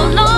screaming, no